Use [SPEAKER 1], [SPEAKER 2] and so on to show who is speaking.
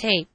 [SPEAKER 1] tape.